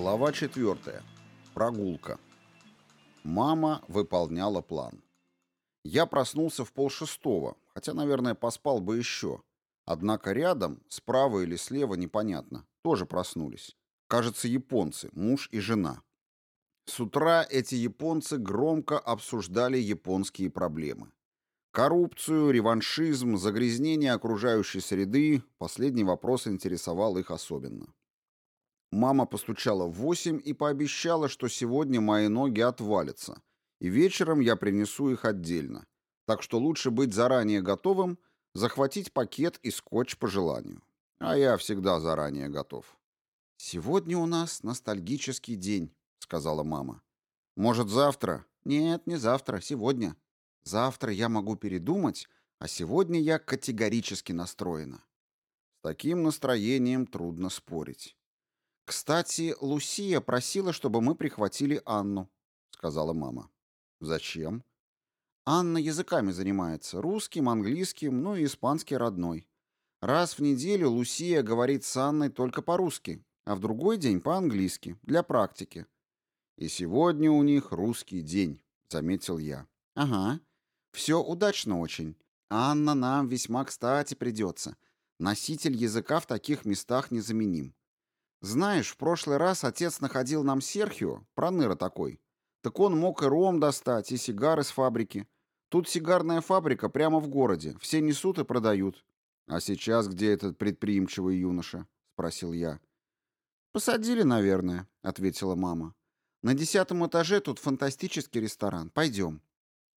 Глава 4. Прогулка. Мама выполняла план. Я проснулся в полшестого, хотя, наверное, поспал бы еще. Однако рядом, справа или слева, непонятно, тоже проснулись. Кажется, японцы, муж и жена. С утра эти японцы громко обсуждали японские проблемы. Коррупцию, реваншизм, загрязнение окружающей среды – последний вопрос интересовал их особенно. Мама постучала в восемь и пообещала, что сегодня мои ноги отвалятся, и вечером я принесу их отдельно. Так что лучше быть заранее готовым, захватить пакет и скотч по желанию. А я всегда заранее готов. «Сегодня у нас ностальгический день», — сказала мама. «Может, завтра?» «Нет, не завтра, сегодня. Завтра я могу передумать, а сегодня я категорически настроена». С таким настроением трудно спорить. «Кстати, Лусия просила, чтобы мы прихватили Анну», — сказала мама. «Зачем?» «Анна языками занимается. Русским, английским, ну и испанский родной. Раз в неделю Лусия говорит с Анной только по-русски, а в другой день по-английски, для практики». «И сегодня у них русский день», — заметил я. «Ага. Все удачно очень. Анна нам весьма кстати придется. Носитель языка в таких местах незаменим. Знаешь, в прошлый раз отец находил нам Серхио, проныра такой. Так он мог и ром достать, и сигары с фабрики. Тут сигарная фабрика прямо в городе, все несут и продают. А сейчас где этот предприимчивый юноша? Спросил я. Посадили, наверное, ответила мама. На десятом этаже тут фантастический ресторан. Пойдем.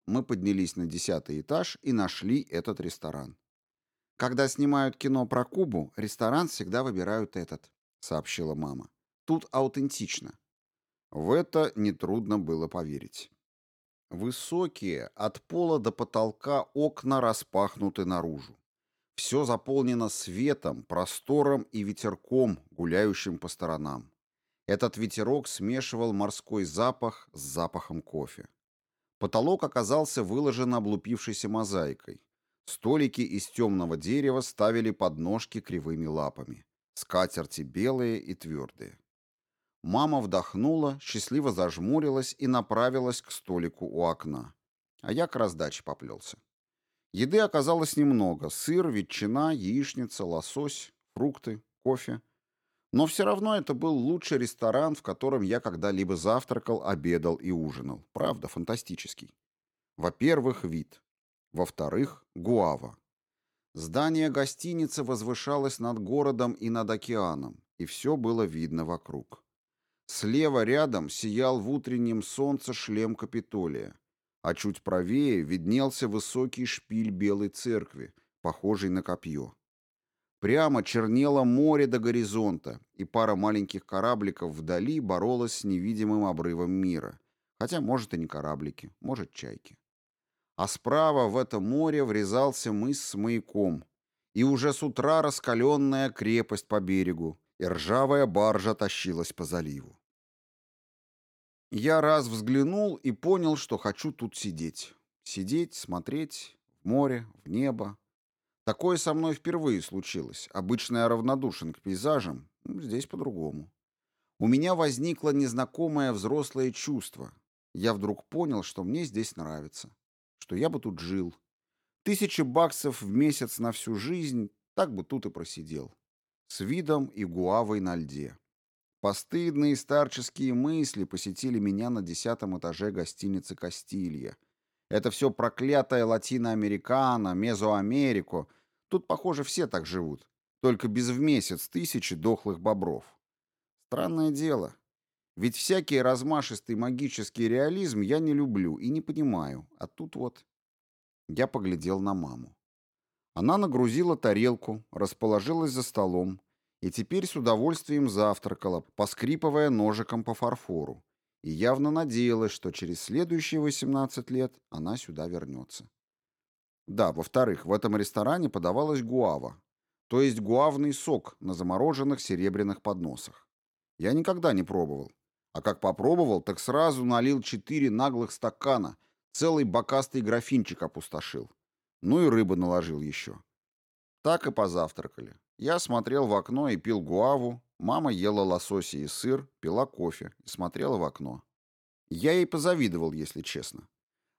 Мы поднялись на десятый этаж и нашли этот ресторан. Когда снимают кино про Кубу, ресторан всегда выбирают этот. — сообщила мама. «Тут аутентично». В это нетрудно было поверить. Высокие, от пола до потолка окна распахнуты наружу. Все заполнено светом, простором и ветерком, гуляющим по сторонам. Этот ветерок смешивал морской запах с запахом кофе. Потолок оказался выложен облупившейся мозаикой. Столики из темного дерева ставили подножки кривыми лапами. Скатерти белые и твердые. Мама вдохнула, счастливо зажмурилась и направилась к столику у окна. А я к раздаче поплелся. Еды оказалось немного. Сыр, ветчина, яичница, лосось, фрукты, кофе. Но все равно это был лучший ресторан, в котором я когда-либо завтракал, обедал и ужинал. Правда, фантастический. Во-первых, вид. Во-вторых, гуава. Здание гостиницы возвышалось над городом и над океаном, и все было видно вокруг. Слева рядом сиял в утреннем солнце шлем Капитолия, а чуть правее виднелся высокий шпиль Белой церкви, похожий на копье. Прямо чернело море до горизонта, и пара маленьких корабликов вдали боролась с невидимым обрывом мира. Хотя, может, и не кораблики, может, чайки а справа в это море врезался мыс с маяком, и уже с утра раскаленная крепость по берегу, и ржавая баржа тащилась по заливу. Я раз взглянул и понял, что хочу тут сидеть. Сидеть, смотреть, в море, в небо. Такое со мной впервые случилось. Обычно я равнодушен к пейзажам, здесь по-другому. У меня возникло незнакомое взрослое чувство. Я вдруг понял, что мне здесь нравится что я бы тут жил. Тысячи баксов в месяц на всю жизнь, так бы тут и просидел. С видом и гуавой на льде. Постыдные старческие мысли посетили меня на десятом этаже гостиницы «Кастилья». Это все проклятая Латиноамерикана, Мезоамерику. Тут, похоже, все так живут. Только без в месяц тысячи дохлых бобров. Странное дело. Ведь всякий размашистый магический реализм я не люблю и не понимаю. А тут вот... Я поглядел на маму. Она нагрузила тарелку, расположилась за столом и теперь с удовольствием завтракала, поскрипывая ножиком по фарфору, и явно надеялась, что через следующие 18 лет она сюда вернется. Да, во-вторых, в этом ресторане подавалась гуава, то есть гуавный сок на замороженных серебряных подносах. Я никогда не пробовал, а как попробовал, так сразу налил четыре наглых стакана, целый бокастый графинчик опустошил. Ну и рыбы наложил еще. Так и позавтракали. Я смотрел в окно и пил гуаву, Мама ела лосося и сыр, пила кофе и смотрела в окно. Я ей позавидовал, если честно.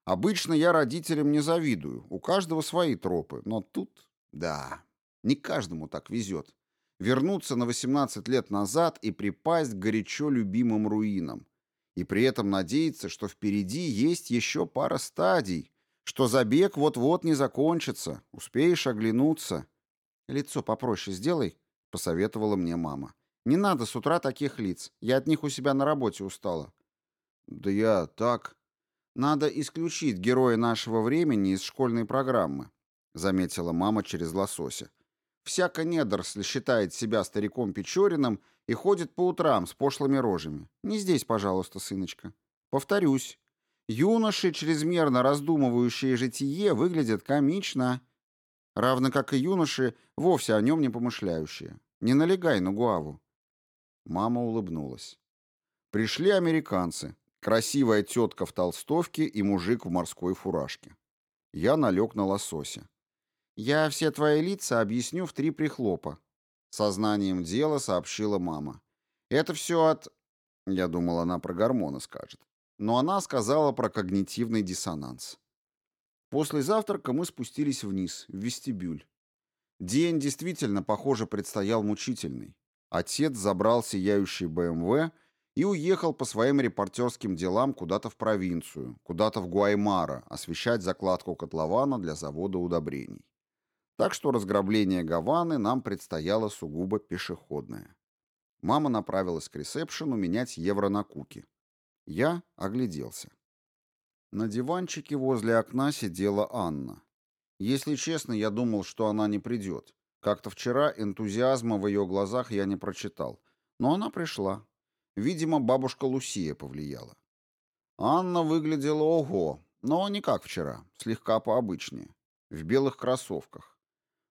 Обычно я родителям не завидую, у каждого свои тропы, но тут, да, не каждому так везет. Вернуться на 18 лет назад и припасть к горячо любимым руинам. И при этом надеяться, что впереди есть еще пара стадий, что забег вот-вот не закончится, успеешь оглянуться. «Лицо попроще сделай», — посоветовала мне мама. «Не надо с утра таких лиц, я от них у себя на работе устала». «Да я так...» «Надо исключить героя нашего времени из школьной программы», — заметила мама через лосося. «Всяко недоросль считает себя стариком Печориным и ходит по утрам с пошлыми рожами. Не здесь, пожалуйста, сыночка. Повторюсь, юноши, чрезмерно раздумывающие житие, выглядят комично, равно как и юноши, вовсе о нем не помышляющие. Не налегай на гуаву». Мама улыбнулась. Пришли американцы, Красивая тетка в толстовке и мужик в морской фуражке. Я налег на лосося. «Я все твои лица объясню в три прихлопа», — сознанием дела сообщила мама. «Это все от...» Я думал, она про гормоны скажет. Но она сказала про когнитивный диссонанс. После завтрака мы спустились вниз, в вестибюль. День действительно, похоже, предстоял мучительный. Отец забрал сияющий БМВ и уехал по своим репортерским делам куда-то в провинцию, куда-то в Гуаймара, освещать закладку котлована для завода удобрений. Так что разграбление Гаваны нам предстояло сугубо пешеходное. Мама направилась к ресепшену менять евро на куки. Я огляделся. На диванчике возле окна сидела Анна. Если честно, я думал, что она не придет. Как-то вчера энтузиазма в ее глазах я не прочитал. Но она пришла, Видимо, бабушка Лусия повлияла. Анна выглядела ого, но не как вчера, слегка пообычнее, в белых кроссовках.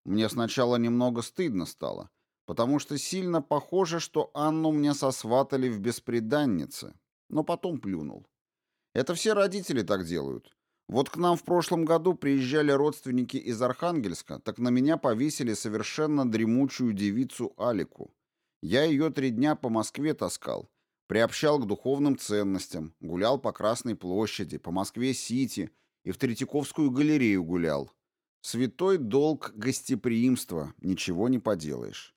Мне сначала немного стыдно стало, потому что сильно похоже, что Анну мне сосватали в бесприданнице, но потом плюнул. Это все родители так делают. Вот к нам в прошлом году приезжали родственники из Архангельска, так на меня повесили совершенно дремучую девицу Алику. Я ее три дня по Москве таскал, приобщал к духовным ценностям, гулял по Красной площади, по Москве-Сити и в Третьяковскую галерею гулял. Святой долг гостеприимства, ничего не поделаешь.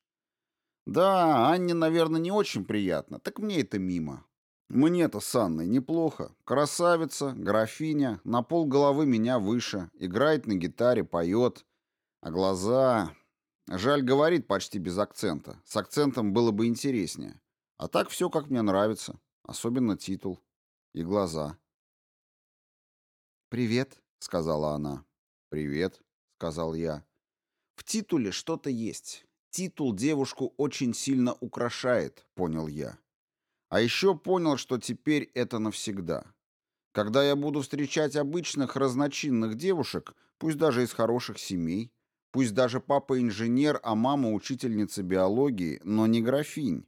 Да, Анне, наверное, не очень приятно, так мне это мимо. Мне-то с Анной неплохо. Красавица, графиня, на пол головы меня выше, играет на гитаре, поет. А глаза... Жаль, говорит почти без акцента. С акцентом было бы интереснее. А так все, как мне нравится. Особенно титул. И глаза. «Привет», — сказала она. «Привет», — сказал я. «В титуле что-то есть. Титул девушку очень сильно украшает», — понял я. А еще понял, что теперь это навсегда. Когда я буду встречать обычных разночинных девушек, пусть даже из хороших семей, Пусть даже папа инженер, а мама учительница биологии, но не графинь,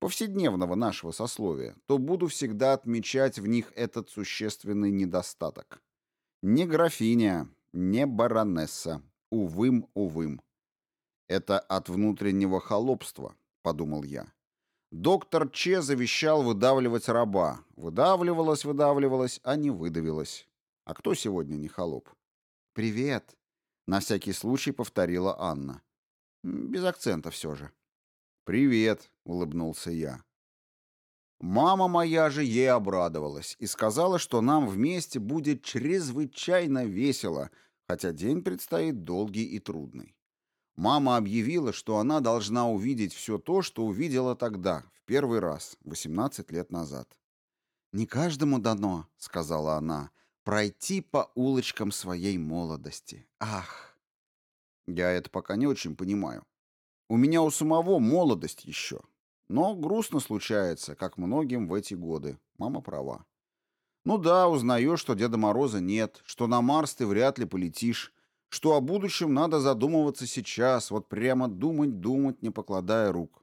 повседневного нашего сословия, то буду всегда отмечать в них этот существенный недостаток. Не графиня, не баронесса. Увым, увым. Это от внутреннего холопства, подумал я. Доктор Че завещал выдавливать раба. Выдавливалась, выдавливалась, а не выдавилась. А кто сегодня не холоп? «Привет», на всякий случай повторила Анна. Без акцента все же. «Привет», — улыбнулся я. Мама моя же ей обрадовалась и сказала, что нам вместе будет чрезвычайно весело, хотя день предстоит долгий и трудный. Мама объявила, что она должна увидеть все то, что увидела тогда, в первый раз, 18 лет назад. «Не каждому дано», — сказала она, пройти по улочкам своей молодости. Ах! Я это пока не очень понимаю. У меня у самого молодость еще. Но грустно случается, как многим в эти годы. Мама права. Ну да, узнаешь, что Деда Мороза нет, что на Марс ты вряд ли полетишь, что о будущем надо задумываться сейчас, вот прямо думать-думать, не покладая рук.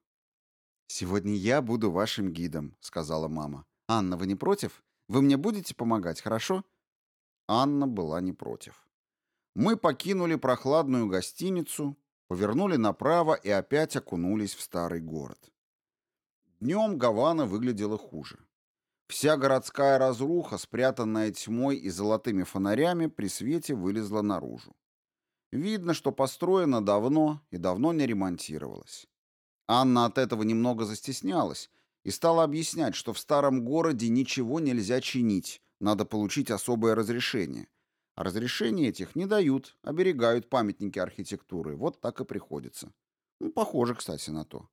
«Сегодня я буду вашим гидом», — сказала мама. «Анна, вы не против? Вы мне будете помогать, хорошо? Анна была не против. Мы покинули прохладную гостиницу, повернули направо и опять окунулись в старый город. Днем Гавана выглядела хуже. Вся городская разруха, спрятанная тьмой и золотыми фонарями, при свете вылезла наружу. Видно, что построена давно и давно не ремонтировалась. Анна от этого немного застеснялась и стала объяснять, что в старом городе ничего нельзя чинить, надо получить особое разрешение. А разрешения этих не дают, оберегают памятники архитектуры. Вот так и приходится. Ну, похоже, кстати, на то.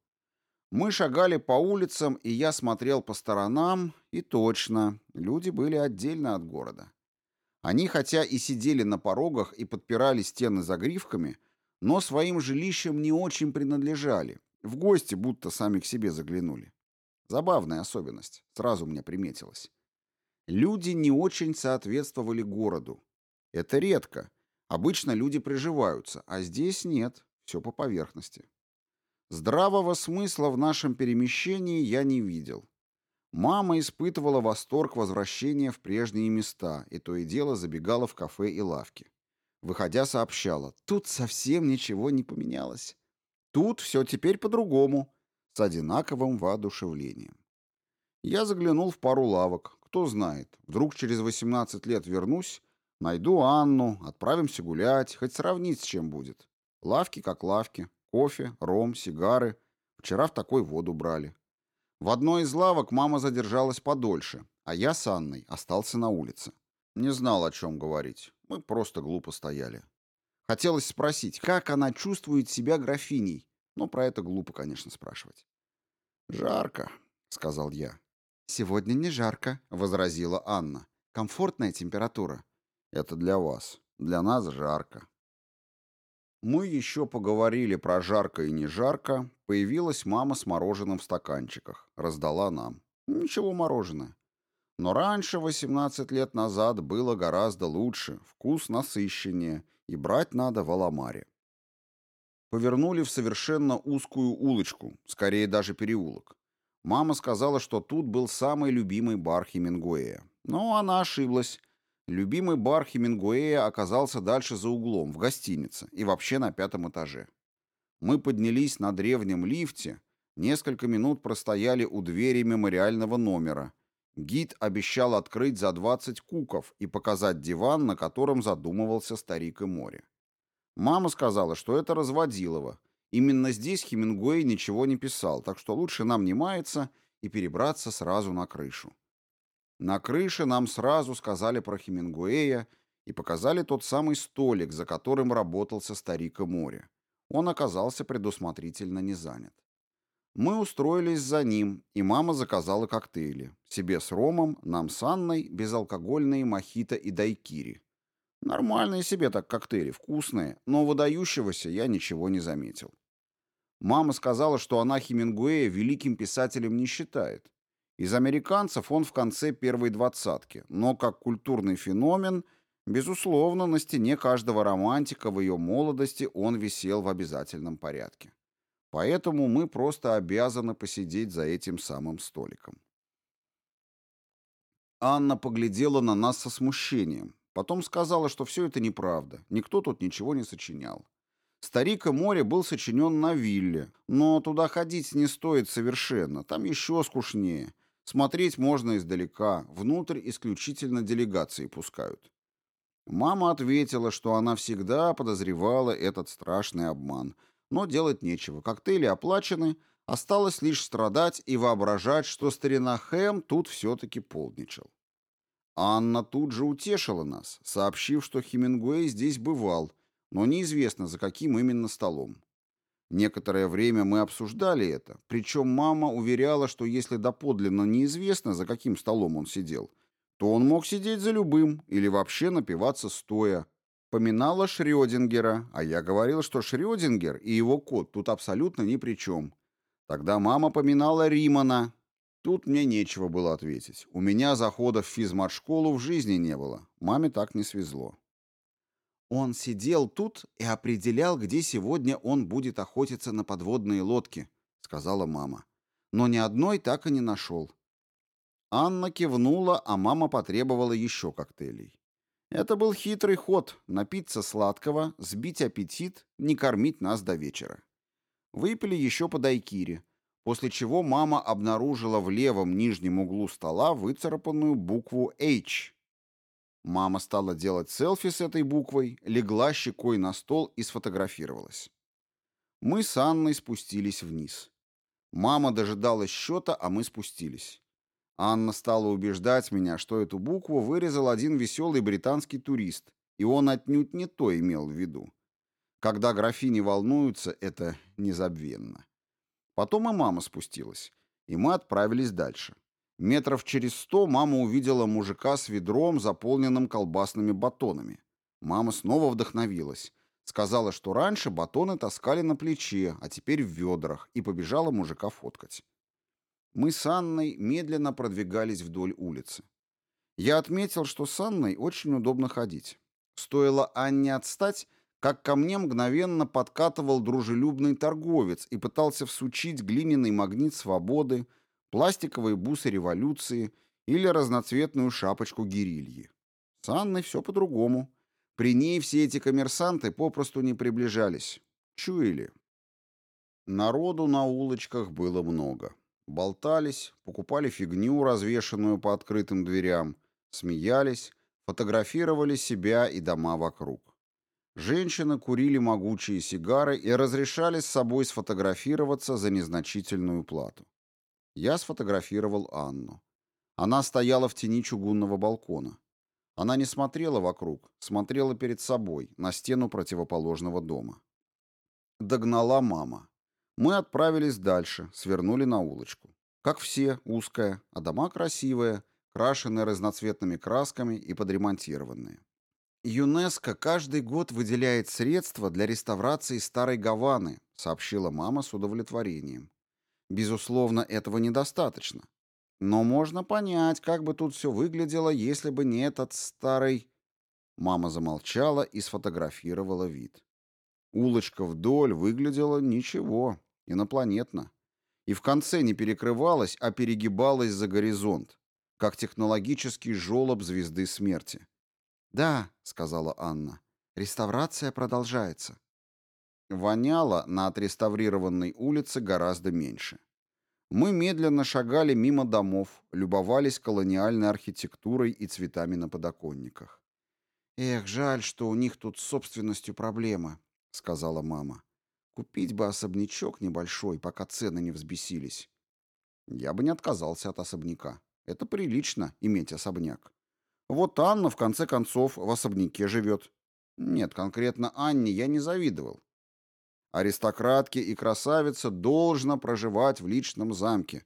Мы шагали по улицам, и я смотрел по сторонам, и точно, люди были отдельно от города. Они хотя и сидели на порогах и подпирали стены загривками, но своим жилищам не очень принадлежали, в гости будто сами к себе заглянули. Забавная особенность, сразу мне приметилась. Люди не очень соответствовали городу. Это редко. Обычно люди приживаются, а здесь нет, все по поверхности. Здравого смысла в нашем перемещении я не видел. Мама испытывала восторг возвращения в прежние места и то и дело забегала в кафе и лавки. Выходя, сообщала, тут совсем ничего не поменялось. Тут все теперь по-другому, с одинаковым воодушевлением. Я заглянул в пару лавок. Кто знает, вдруг через 18 лет вернусь, найду Анну, отправимся гулять, хоть сравнить с чем будет. Лавки как лавки, Кофе, ром, сигары. Вчера в такой воду брали. В одной из лавок мама задержалась подольше, а я с Анной остался на улице. Не знал, о чем говорить. Мы просто глупо стояли. Хотелось спросить, как она чувствует себя графиней, но про это глупо, конечно, спрашивать. «Жарко», — сказал я. «Сегодня не жарко», — возразила Анна. «Комфортная температура». «Это для вас. Для нас жарко». Мы еще поговорили про жарко и не жарко. Появилась мама с мороженым в стаканчиках. Раздала нам. Ничего мороженое. Но раньше, 18 лет назад, было гораздо лучше, вкус насыщеннее, и брать надо в Аламаре. Повернули в совершенно узкую улочку, скорее даже переулок. Мама сказала, что тут был самый любимый бар Хемингуэя. Но она ошиблась. Любимый бар Хемингуэя оказался дальше за углом, в гостинице, и вообще на пятом этаже. Мы поднялись на древнем лифте, несколько минут простояли у двери мемориального номера. Гид обещал открыть за 20 куков и показать диван, на котором задумывался старик и море. Мама сказала, что это разводилово. Именно здесь Хемингуэй ничего не писал, так что лучше нам не маяться и перебраться сразу на крышу. На крыше нам сразу сказали про Хемингуэя и показали тот самый столик, за которым работался старик и море. Он оказался предусмотрительно не занят. Мы устроились за ним, и мама заказала коктейли. Себе с ромом, нам с Анной, безалкогольные мохито и дайкири. Нормальные себе так коктейли, вкусные, но выдающегося я ничего не заметил. Мама сказала, что она Хемингуэя великим писателем не считает, из американцев он в конце первой двадцатки, но как культурный феномен, безусловно, на стене каждого романтика в ее молодости он висел в обязательном порядке. Поэтому мы просто обязаны посидеть за этим самым столиком. Анна поглядела на нас со смущением, потом сказала, что все это неправда, никто тут ничего не сочинял. Старик и море был сочинен на вилле, но туда ходить не стоит совершенно, там еще скучнее. Смотреть можно издалека, внутрь исключительно делегации пускают. Мама ответила, что она всегда подозревала этот страшный обман, но делать нечего, коктейли оплачены, осталось лишь страдать и воображать, что старина Хэм тут все-таки полничал. Анна тут же утешила нас, сообщив, что Хемингуэй здесь бывал, но неизвестно, за каким именно столом. Некоторое время мы обсуждали это, причем мама уверяла, что если доподлинно неизвестно, за каким столом он сидел, то он мог сидеть за любым или вообще напиваться стоя. Поминала Шрёдингера, а я говорил, что Шрёдингер и его кот тут абсолютно ни при чем. Тогда мама поминала Римана. Тут мне нечего было ответить. У меня захода в физмат-школу в жизни не было. Маме так не свезло. Он сидел тут и определял, где сегодня он будет охотиться на подводные лодки, сказала мама. Но ни одной так и не нашел. Анна кивнула, а мама потребовала еще коктейлей. Это был хитрый ход — напиться сладкого, сбить аппетит, не кормить нас до вечера. Выпили еще по дайкире. после чего мама обнаружила в левом нижнем углу стола выцарапанную букву H. Мама стала делать селфи с этой буквой, легла щекой на стол и сфотографировалась. Мы с Анной спустились вниз. Мама дожидалась счета, а мы спустились. Анна стала убеждать меня, что эту букву вырезал один веселый британский турист, и он отнюдь не то имел в виду. Когда графини волнуются, это незабвенно. Потом и мама спустилась, и мы отправились дальше. Метров через сто мама увидела мужика с ведром, заполненным колбасными батонами. Мама снова вдохновилась. Сказала, что раньше батоны таскали на плече, а теперь в ведрах, и побежала мужика фоткать. Мы с Анной медленно продвигались вдоль улицы. Я отметил, что с Анной очень удобно ходить. Стоило Анне отстать, как ко мне мгновенно подкатывал дружелюбный торговец и пытался всучить глиняный магнит свободы, пластиковые бусы революции или разноцветную шапочку гирильи. С Анной все по-другому. При ней все эти коммерсанты попросту не приближались. Чуяли. Народу на улочках было много. Болтались, покупали фигню, развешанную по открытым дверям, смеялись, фотографировали себя и дома вокруг. Женщины курили могучие сигары и разрешали с собой сфотографироваться за незначительную плату. Я сфотографировал Анну. Она стояла в тени чугунного балкона. Она не смотрела вокруг, смотрела перед собой, на стену противоположного дома. Догнала мама. Мы отправились дальше, свернули на улочку. Как все, узкая, а дома красивые, крашенные разноцветными красками и подремонтированные. ЮНЕСКО каждый год выделяет средства для реставрации старой Гаваны, сообщила мама с удовлетворением. Безусловно, этого недостаточно. Но можно понять, как бы тут все выглядело, если бы не этот старый... Мама замолчала и сфотографировала вид. Улочка вдоль выглядела ничего, инопланетно. И в конце не перекрывалась, а перегибалась за горизонт, как технологический жёлоб звезды смерти. «Да», — сказала Анна, — «реставрация продолжается». Воняло на отреставрированной улице гораздо меньше. Мы медленно шагали мимо домов, любовались колониальной архитектурой и цветами на подоконниках. «Эх, жаль, что у них тут с собственностью проблема», — сказала мама. «Купить бы особнячок небольшой, пока цены не взбесились». Я бы не отказался от особняка. Это прилично, иметь особняк. Вот Анна, в конце концов, в особняке живет. Нет, конкретно Анне я не завидовал. Аристократке и красавице должно проживать в личном замке.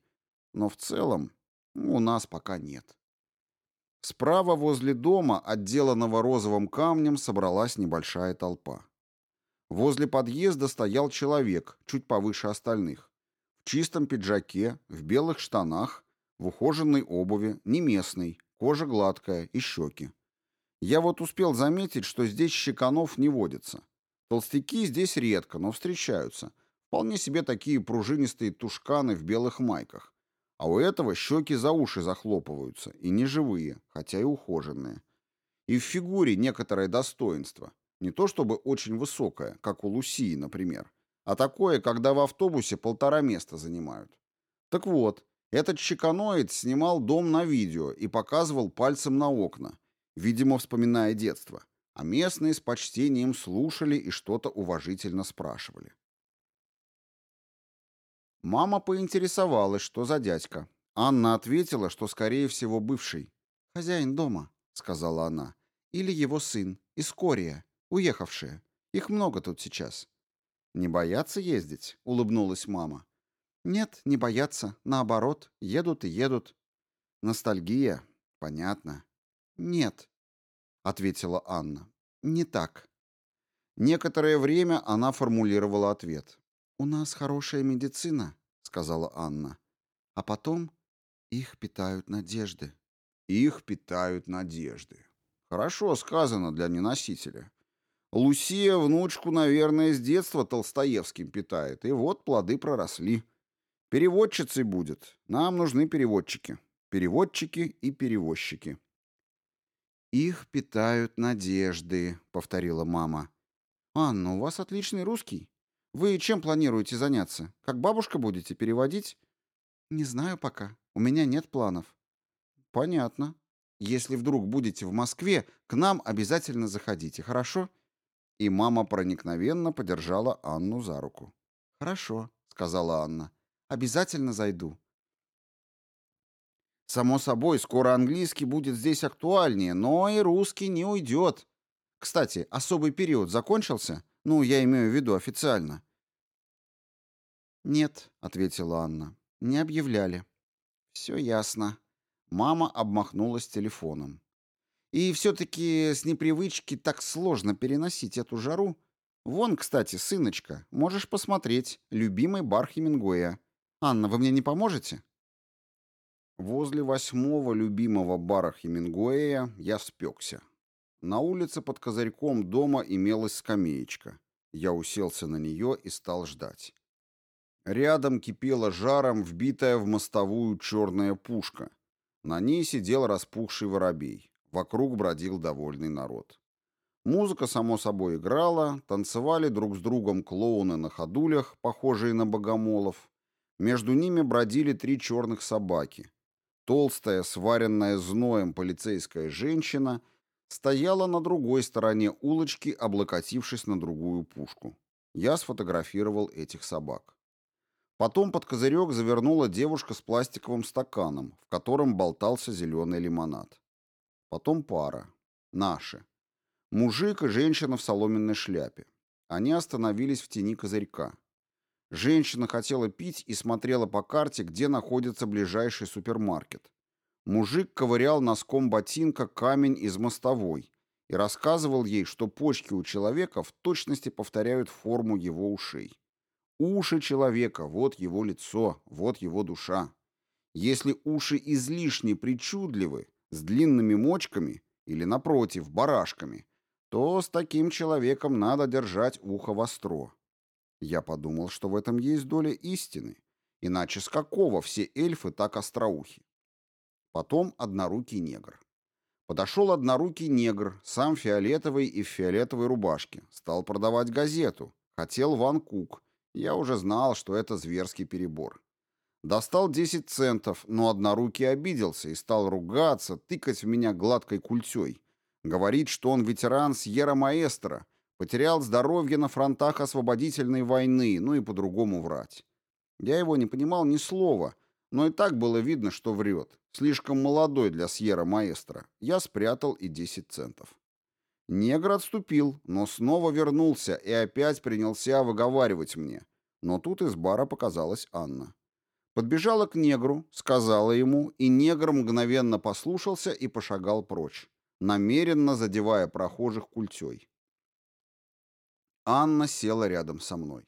Но в целом у нас пока нет. Справа возле дома, отделанного розовым камнем, собралась небольшая толпа. Возле подъезда стоял человек, чуть повыше остальных. В чистом пиджаке, в белых штанах, в ухоженной обуви, не местный, кожа гладкая и щеки. Я вот успел заметить, что здесь щеканов не водится. Толстяки здесь редко, но встречаются. Вполне себе такие пружинистые тушканы в белых майках. А у этого щеки за уши захлопываются, и не живые, хотя и ухоженные. И в фигуре некоторое достоинство. Не то чтобы очень высокое, как у Лусии, например, а такое, когда в автобусе полтора места занимают. Так вот, этот чеканоид снимал дом на видео и показывал пальцем на окна, видимо, вспоминая детство, а местные с почтением слушали и что-то уважительно спрашивали. Мама поинтересовалась, что за дядька. Анна ответила, что, скорее всего, бывший. «Хозяин дома», — сказала она. «Или его сын, Искория. Уехавшие. Их много тут сейчас. Не боятся ездить? Улыбнулась мама. Нет, не боятся. Наоборот, едут и едут. Ностальгия. Понятно. Нет, ответила Анна. Не так. Некоторое время она формулировала ответ. У нас хорошая медицина, сказала Анна. А потом их питают надежды. Их питают надежды. Хорошо сказано для неносителя. Лусия внучку, наверное, с детства Толстоевским питает, и вот плоды проросли. Переводчицей будет. Нам нужны переводчики. Переводчики и перевозчики. «Их питают надежды», — повторила мама. «Анна, у вас отличный русский. Вы чем планируете заняться? Как бабушка будете переводить? Не знаю пока. У меня нет планов. Понятно. Если вдруг будете в Москве, к нам обязательно заходите, хорошо? И мама проникновенно подержала Анну за руку. Хорошо, сказала Анна. Обязательно зайду. Само собой, скоро английский будет здесь актуальнее, но и русский не уйдет. Кстати, особый период закончился? Ну, я имею в виду официально. Нет, ответила Анна. Не объявляли. Все ясно. Мама обмахнулась телефоном. И все-таки с непривычки так сложно переносить эту жару. Вон, кстати, сыночка, можешь посмотреть. Любимый бар Хемингуэя. Анна, вы мне не поможете? Возле восьмого любимого бара Хемингуэя я спекся. На улице под козырьком дома имелась скамеечка. Я уселся на нее и стал ждать. Рядом кипела жаром вбитая в мостовую черная пушка. На ней сидел распухший воробей. Вокруг бродил довольный народ. Музыка, само собой, играла, танцевали друг с другом клоуны на ходулях, похожие на богомолов. Между ними бродили три черных собаки. Толстая, сваренная зноем полицейская женщина стояла на другой стороне улочки, облокотившись на другую пушку. Я сфотографировал этих собак. Потом под козырек завернула девушка с пластиковым стаканом, в котором болтался зеленый лимонад. Потом пара. Наши. Мужик и женщина в соломенной шляпе. Они остановились в тени козырька. Женщина хотела пить и смотрела по карте, где находится ближайший супермаркет. Мужик ковырял носком ботинка камень из мостовой и рассказывал ей, что почки у человека в точности повторяют форму его ушей. Уши человека — вот его лицо, вот его душа. Если уши излишне причудливы, с длинными мочками или, напротив, барашками, то с таким человеком надо держать ухо востро. Я подумал, что в этом есть доля истины, иначе с какого все эльфы так остроухи? Потом однорукий негр. Подошел однорукий негр, сам фиолетовый и в фиолетовой рубашке, стал продавать газету, хотел Ван Кук, я уже знал, что это зверский перебор. Достал 10 центов, но однорукий обиделся и стал ругаться, тыкать в меня гладкой культей. Говорит, что он ветеран Сьерра-Маэстро, потерял здоровье на фронтах освободительной войны, ну и по-другому врать. Я его не понимал ни слова, но и так было видно, что врет. Слишком молодой для Сьерра-Маэстро. Я спрятал и 10 центов. Негр отступил, но снова вернулся и опять принялся выговаривать мне. Но тут из бара показалась Анна. Подбежала к негру, сказала ему, и негр мгновенно послушался и пошагал прочь, намеренно задевая прохожих культей. Анна села рядом со мной.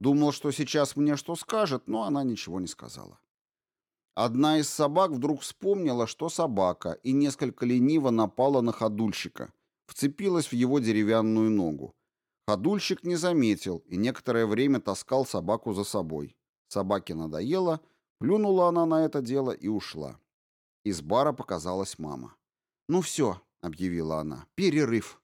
Думал, что сейчас мне что скажет, но она ничего не сказала. Одна из собак вдруг вспомнила, что собака, и несколько лениво напала на ходульщика, вцепилась в его деревянную ногу. Ходульщик не заметил и некоторое время таскал собаку за собой. Собаке надоело, плюнула она на это дело и ушла. Из бара показалась мама. «Ну все», — объявила она, — «перерыв.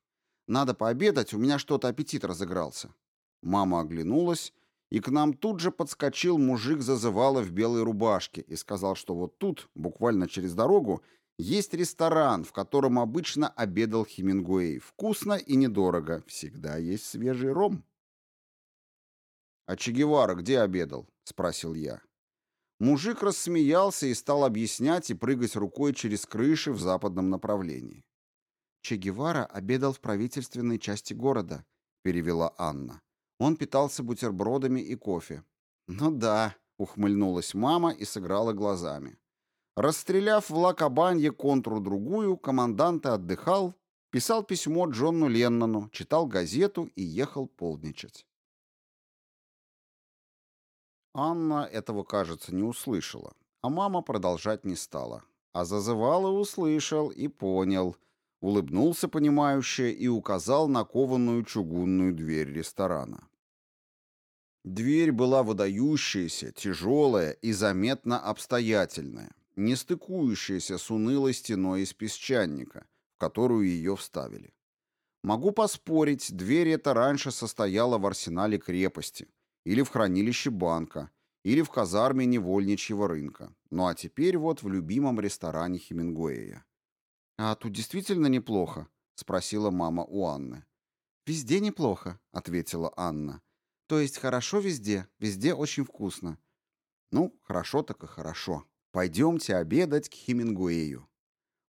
Надо пообедать, у меня что-то аппетит разыгрался». Мама оглянулась, и к нам тут же подскочил мужик зазывала в белой рубашке и сказал, что вот тут, буквально через дорогу, есть ресторан, в котором обычно обедал Хемингуэй. Вкусно и недорого. Всегда есть свежий ром. «А Че Гевара где обедал?» — спросил я. Мужик рассмеялся и стал объяснять и прыгать рукой через крыши в западном направлении. «Че Гевара обедал в правительственной части города», — перевела Анна. Он питался бутербродами и кофе. «Ну да», — ухмыльнулась мама и сыграла глазами. Расстреляв в Лакабанье контру другую, командант отдыхал, писал письмо Джонну Леннону, читал газету и ехал полдничать. Анна этого, кажется, не услышала, а мама продолжать не стала. А зазывал и услышал, и понял. Улыбнулся понимающе и указал на кованую чугунную дверь ресторана. Дверь была выдающаяся, тяжелая и заметно обстоятельная не стыкующаяся с унылой стеной из песчаника, в которую ее вставили. Могу поспорить, дверь эта раньше состояла в арсенале крепости, или в хранилище банка, или в казарме невольничьего рынка. Ну а теперь вот в любимом ресторане Хемингуэя. «А тут действительно неплохо?» — спросила мама у Анны. «Везде неплохо», — ответила Анна. «То есть хорошо везде, везде очень вкусно». «Ну, хорошо так и хорошо. Пойдемте обедать к Хемингуэю».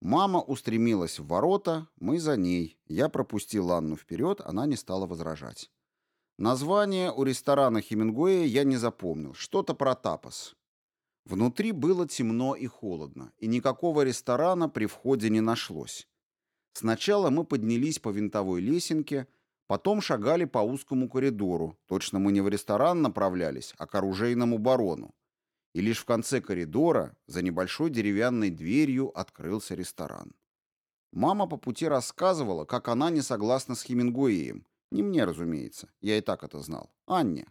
Мама устремилась в ворота, мы за ней. Я пропустил Анну вперед, она не стала возражать. Название у ресторана Хемингуэя я не запомнил. Что-то про тапос. Внутри было темно и холодно, и никакого ресторана при входе не нашлось. Сначала мы поднялись по винтовой лесенке, потом шагали по узкому коридору. Точно мы не в ресторан направлялись, а к оружейному барону и лишь в конце коридора, за небольшой деревянной дверью, открылся ресторан. Мама по пути рассказывала, как она не согласна с Хемингуэем. Не мне, разумеется, я и так это знал. Анне.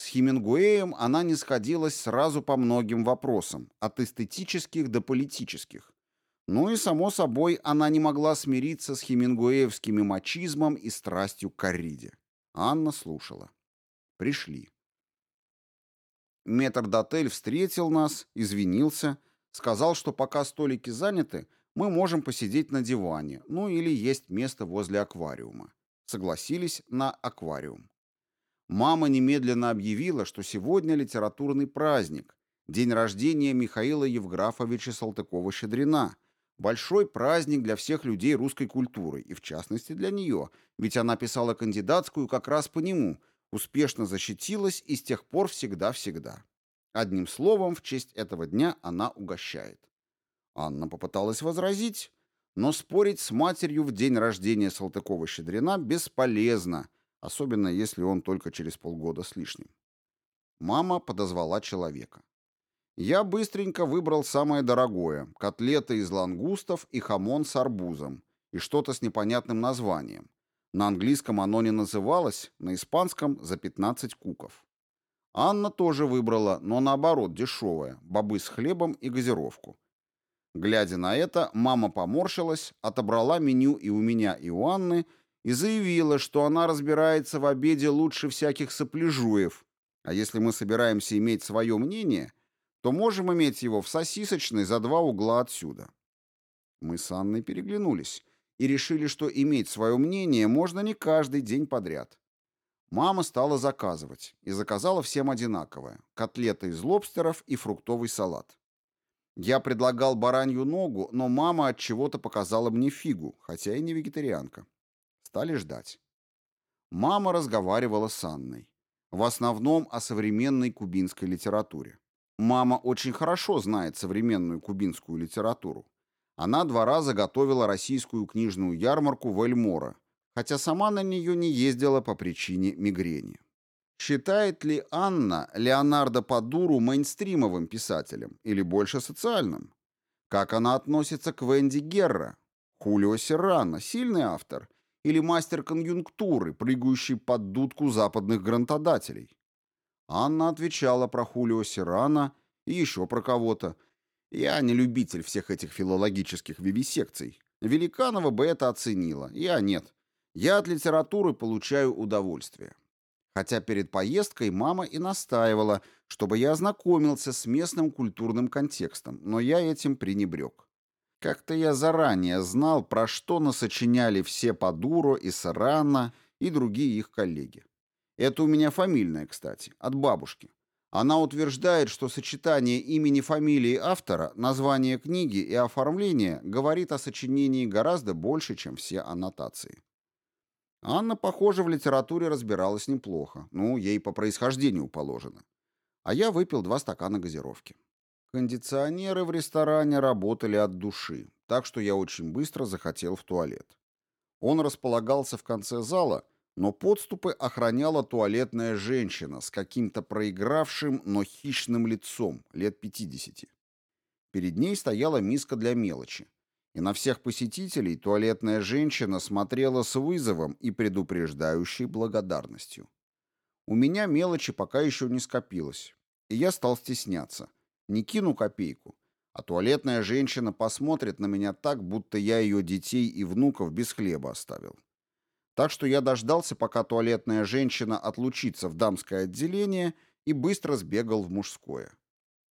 С Хемингуэем она не сходилась сразу по многим вопросам, от эстетических до политических. Ну и, само собой, она не могла смириться с хемингуэевским мачизмом и страстью к корриде. Анна слушала. Пришли. Метрдотель встретил нас, извинился, сказал, что пока столики заняты, мы можем посидеть на диване, ну или есть место возле аквариума. Согласились на аквариум. Мама немедленно объявила, что сегодня литературный праздник, день рождения Михаила Евграфовича Салтыкова-Щедрина, большой праздник для всех людей русской культуры, и в частности для нее, ведь она писала кандидатскую как раз по нему – успешно защитилась и с тех пор всегда-всегда. Одним словом, в честь этого дня она угощает. Анна попыталась возразить, но спорить с матерью в день рождения Салтыкова-Щедрина бесполезно, особенно если он только через полгода с лишним. Мама подозвала человека. Я быстренько выбрал самое дорогое – котлеты из лангустов и хамон с арбузом, и что-то с непонятным названием, на английском оно не называлось, на испанском – за 15 куков. Анна тоже выбрала, но наоборот, дешевое – бобы с хлебом и газировку. Глядя на это, мама поморщилась, отобрала меню и у меня, и у Анны, и заявила, что она разбирается в обеде лучше всяких сопляжуев, а если мы собираемся иметь свое мнение, то можем иметь его в сосисочной за два угла отсюда. Мы с Анной переглянулись и решили, что иметь свое мнение можно не каждый день подряд. Мама стала заказывать и заказала всем одинаковое – котлеты из лобстеров и фруктовый салат. Я предлагал баранью ногу, но мама от чего-то показала мне фигу, хотя и не вегетарианка. Стали ждать. Мама разговаривала с Анной. В основном о современной кубинской литературе. Мама очень хорошо знает современную кубинскую литературу. Она два раза готовила российскую книжную ярмарку в Эльморо, хотя сама на нее не ездила по причине мигрени. Считает ли Анна Леонардо Падуру мейнстримовым писателем или больше социальным? Как она относится к Венди Герра? Хулио Серрано – сильный автор? Или мастер конъюнктуры, прыгающий под дудку западных грантодателей? Анна отвечала про Хулио Серрано и еще про кого-то – я не любитель всех этих филологических вивисекций. Великанова бы это оценила. Я нет. Я от литературы получаю удовольствие. Хотя перед поездкой мама и настаивала, чтобы я ознакомился с местным культурным контекстом, но я этим пренебрег. Как-то я заранее знал, про что насочиняли все Падуро и Сарана и другие их коллеги. Это у меня фамильное, кстати, от бабушки. Она утверждает, что сочетание имени фамилии автора, названия книги и оформления говорит о сочинении гораздо больше, чем все аннотации. Анна, похоже, в литературе разбиралась неплохо. Ну, ей по происхождению положено. А я выпил два стакана газировки. Кондиционеры в ресторане работали от души, так что я очень быстро захотел в туалет. Он располагался в конце зала, но подступы охраняла туалетная женщина с каким-то проигравшим, но хищным лицом, лет 50. Перед ней стояла миска для мелочи. И на всех посетителей туалетная женщина смотрела с вызовом и предупреждающей благодарностью. У меня мелочи пока еще не скопилось, и я стал стесняться. Не кину копейку, а туалетная женщина посмотрит на меня так, будто я ее детей и внуков без хлеба оставил. Так что я дождался, пока туалетная женщина отлучится в дамское отделение и быстро сбегал в мужское.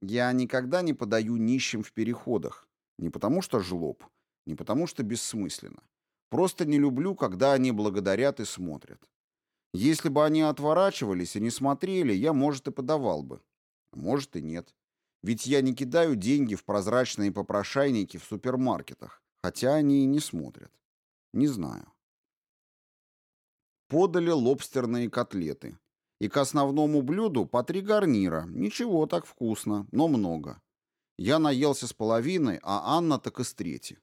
Я никогда не подаю нищим в переходах. Не потому что жлоб, не потому что бессмысленно. Просто не люблю, когда они благодарят и смотрят. Если бы они отворачивались и не смотрели, я, может, и подавал бы. А может, и нет. Ведь я не кидаю деньги в прозрачные попрошайники в супермаркетах, хотя они и не смотрят. Не знаю. Подали лобстерные котлеты. И к основному блюду по три гарнира. Ничего так вкусно, но много. Я наелся с половиной, а Анна так и с трети.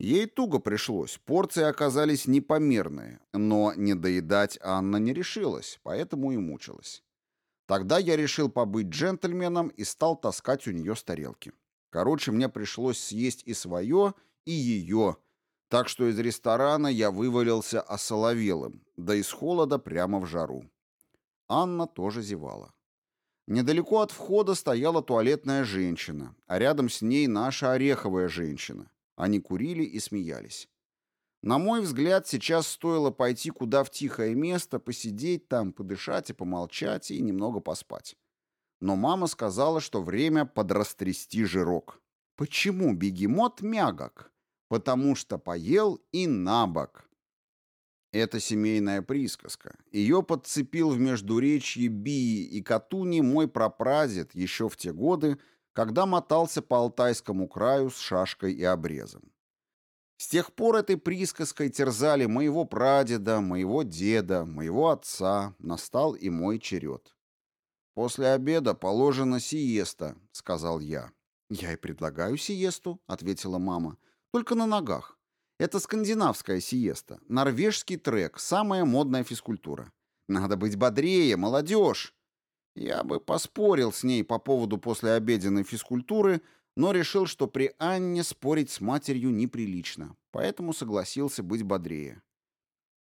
Ей туго пришлось, порции оказались непомерные, но не доедать Анна не решилась, поэтому и мучилась. Тогда я решил побыть джентльменом и стал таскать у нее с тарелки. Короче, мне пришлось съесть и свое, и ее, так что из ресторана я вывалился осоловелым, да из холода прямо в жару. Анна тоже зевала. Недалеко от входа стояла туалетная женщина, а рядом с ней наша ореховая женщина. Они курили и смеялись. На мой взгляд, сейчас стоило пойти куда в тихое место, посидеть там, подышать и помолчать, и немного поспать. Но мама сказала, что время подрастрясти жирок. Почему бегемот мягок? Потому что поел и набок. Это семейная присказка. Ее подцепил в междуречье Бии и Катуни мой прапрадед еще в те годы, когда мотался по Алтайскому краю с шашкой и обрезом. С тех пор этой присказкой терзали моего прадеда, моего деда, моего отца, настал и мой черед. «После обеда положена сиеста», — сказал я. «Я и предлагаю сиесту», — ответила мама, — «только на ногах. Это скандинавская сиеста, норвежский трек, самая модная физкультура. Надо быть бодрее, молодежь!» Я бы поспорил с ней по поводу послеобеденной физкультуры, но решил, что при Анне спорить с матерью неприлично, поэтому согласился быть бодрее.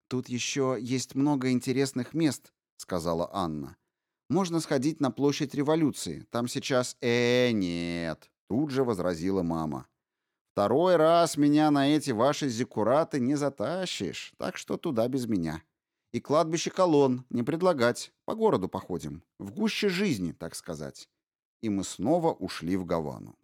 «Тут еще есть много интересных мест», — сказала Анна. «Можно сходить на площадь революции. Там сейчас...» «Э, нет», — тут же возразила мама. «Второй раз меня на эти ваши зиккураты не затащишь, так что туда без меня». И кладбище колонн не предлагать. По городу походим. В гуще жизни, так сказать. И мы снова ушли в Гавану.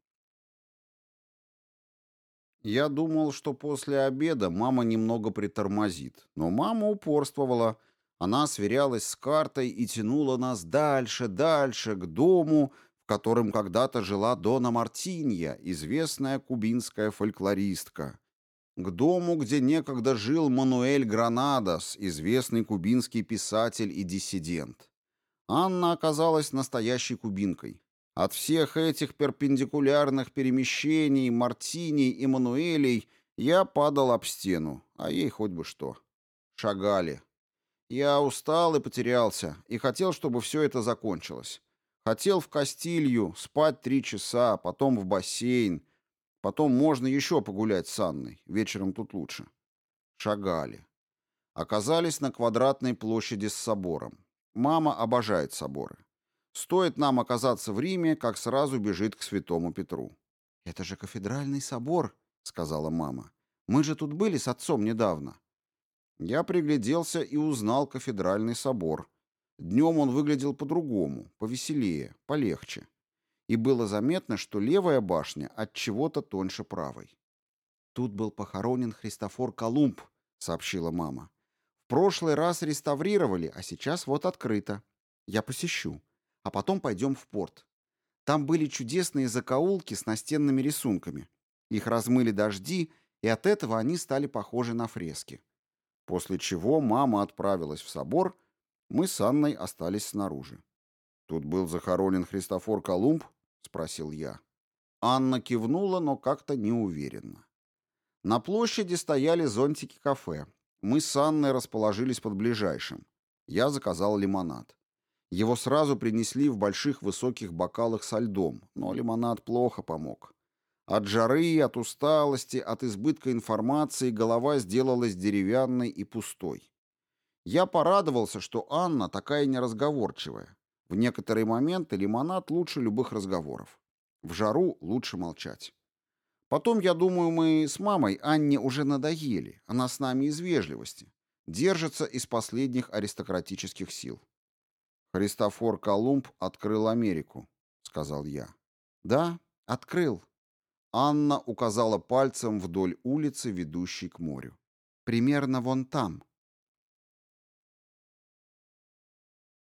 Я думал, что после обеда мама немного притормозит. Но мама упорствовала. Она сверялась с картой и тянула нас дальше, дальше, к дому, в котором когда-то жила Дона Мартинья, известная кубинская фольклористка к дому, где некогда жил Мануэль Гранадос, известный кубинский писатель и диссидент. Анна оказалась настоящей кубинкой. От всех этих перпендикулярных перемещений, Мартини и Мануэлей я падал об стену, а ей хоть бы что. Шагали. Я устал и потерялся, и хотел, чтобы все это закончилось. Хотел в Кастилью, спать три часа, потом в бассейн, Потом можно еще погулять с Анной. Вечером тут лучше. Шагали. Оказались на квадратной площади с собором. Мама обожает соборы. Стоит нам оказаться в Риме, как сразу бежит к святому Петру. «Это же кафедральный собор», — сказала мама. «Мы же тут были с отцом недавно». Я пригляделся и узнал кафедральный собор. Днем он выглядел по-другому, повеселее, полегче и было заметно, что левая башня от чего-то тоньше правой. Тут был похоронен Христофор Колумб, сообщила мама. В прошлый раз реставрировали, а сейчас вот открыто. Я посещу, а потом пойдем в порт. Там были чудесные закоулки с настенными рисунками. Их размыли дожди, и от этого они стали похожи на фрески. После чего мама отправилась в собор, мы с Анной остались снаружи. Тут был захоронен Христофор Колумб, — спросил я. Анна кивнула, но как-то неуверенно. На площади стояли зонтики кафе. Мы с Анной расположились под ближайшим. Я заказал лимонад. Его сразу принесли в больших высоких бокалах со льдом, но лимонад плохо помог. От жары, от усталости, от избытка информации голова сделалась деревянной и пустой. Я порадовался, что Анна такая неразговорчивая. В некоторые моменты лимонад лучше любых разговоров. В жару лучше молчать. Потом, я думаю, мы с мамой Анне уже надоели. Она с нами из вежливости. держится из последних аристократических сил. Христофор Колумб открыл Америку, сказал я. Да, открыл. Анна указала пальцем вдоль улицы, ведущей к морю. Примерно вон там.